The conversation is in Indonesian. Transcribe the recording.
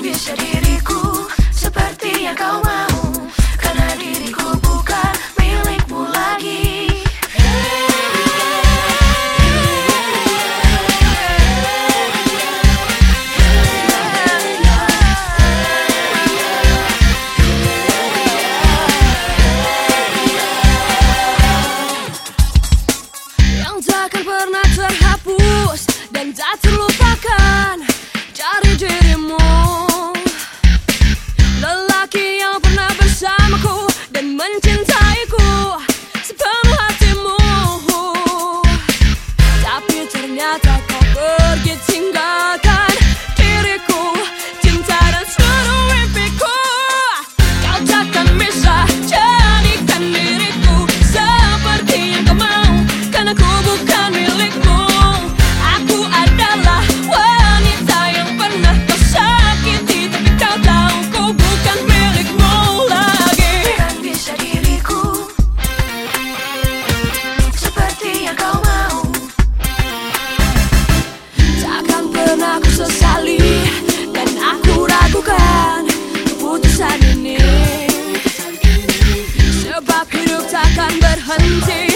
bisa diriku seperti yang kau mau. Karena diriku Bapak hidup takkan berhenti